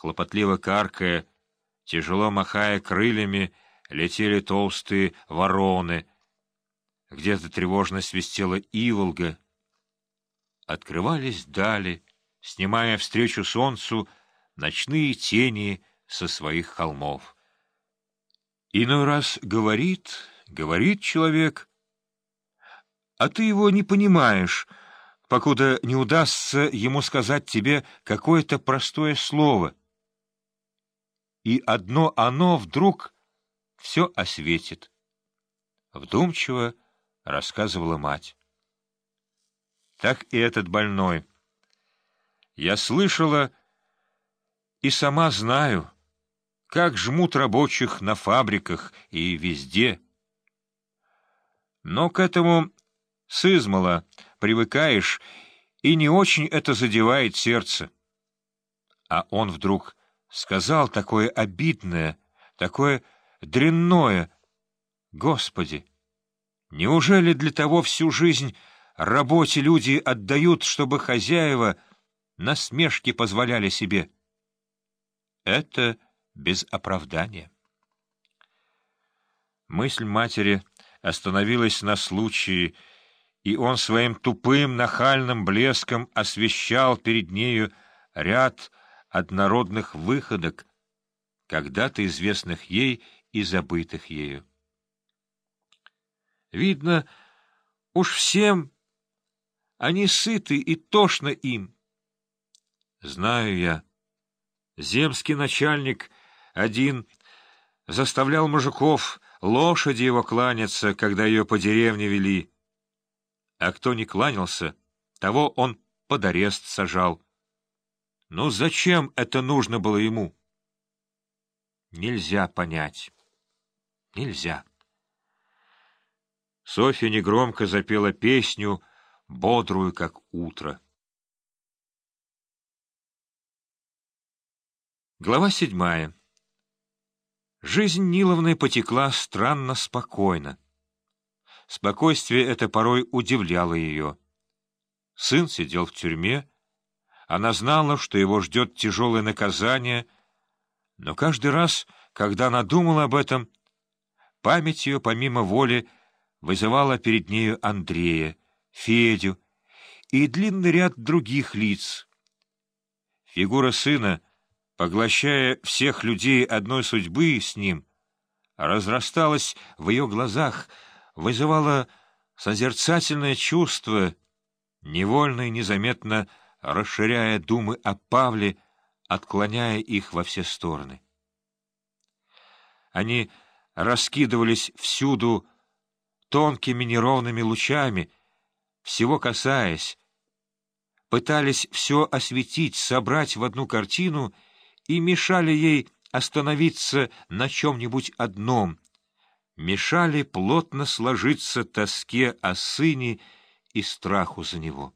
хлопотливо каркая, тяжело махая крыльями, летели толстые вороны. Где-то тревожно свистела иволга. Открывались дали, снимая встречу солнцу ночные тени со своих холмов. Иной раз говорит, говорит человек, а ты его не понимаешь, покуда не удастся ему сказать тебе какое-то простое слово. И одно оно вдруг все осветит. Вдумчиво рассказывала мать. Так и этот больной. Я слышала и сама знаю, как жмут рабочих на фабриках и везде. Но к этому сызмала привыкаешь, и не очень это задевает сердце. А он вдруг сказал такое обидное, такое дрянное. Господи! Неужели для того всю жизнь работе люди отдают, чтобы хозяева насмешки позволяли себе? Это без оправдания. Мысль матери остановилась на случае, и он своим тупым нахальным блеском освещал перед нею ряд однородных выходок, когда-то известных ей и забытых ею. Видно, уж всем они сыты и тошно им. Знаю я, земский начальник один заставлял мужиков лошади его кланяться, когда ее по деревне вели, а кто не кланялся, того он под арест сажал. Ну зачем это нужно было ему? Нельзя понять. Нельзя. Софья негромко запела песню, бодрую, как утро. Глава седьмая. Жизнь Ниловны потекла странно спокойно. Спокойствие это порой удивляло ее. Сын сидел в тюрьме, она знала, что его ждет тяжелое наказание, но каждый раз, когда она думала об этом, память ее, помимо воли, вызывала перед нею Андрея, Федю и длинный ряд других лиц. Фигура сына, поглощая всех людей одной судьбы с ним, разрасталась в ее глазах — вызывало созерцательное чувство, невольно и незаметно расширяя думы о Павле, отклоняя их во все стороны. Они раскидывались всюду тонкими неровными лучами, всего касаясь, пытались все осветить, собрать в одну картину и мешали ей остановиться на чем-нибудь одном — мешали плотно сложиться тоске о сыне и страху за него.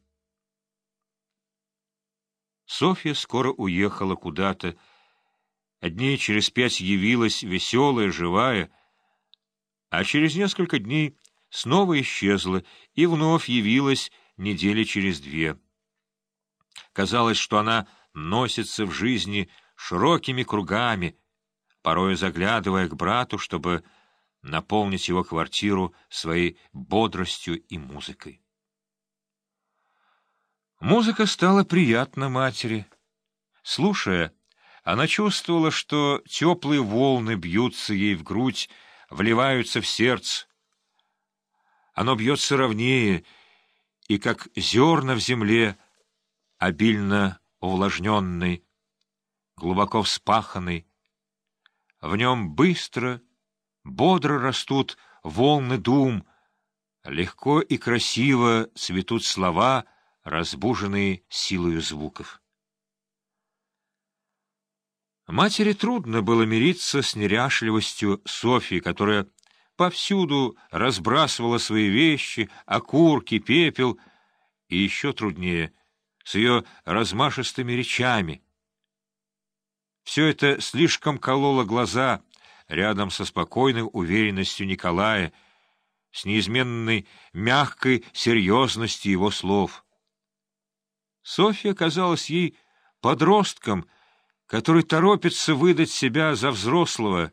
Софья скоро уехала куда-то, а дней через пять явилась веселая, живая, а через несколько дней снова исчезла и вновь явилась недели через две. Казалось, что она носится в жизни широкими кругами, порой заглядывая к брату, чтобы наполнить его квартиру своей бодростью и музыкой. Музыка стала приятна матери. Слушая, она чувствовала, что теплые волны бьются ей в грудь, вливаются в сердце. Оно бьется ровнее, и как зерна в земле, обильно увлажненный, глубоко вспаханный, в нем быстро — Бодро растут волны дум, легко и красиво цветут слова, разбуженные силою звуков. Матери трудно было мириться с неряшливостью Софьи, которая повсюду разбрасывала свои вещи, окурки, пепел, и еще труднее — с ее размашистыми речами. Все это слишком кололо глаза — рядом со спокойной уверенностью Николая, с неизменной мягкой серьезностью его слов. Софья казалась ей подростком который торопится выдать себя за взрослого,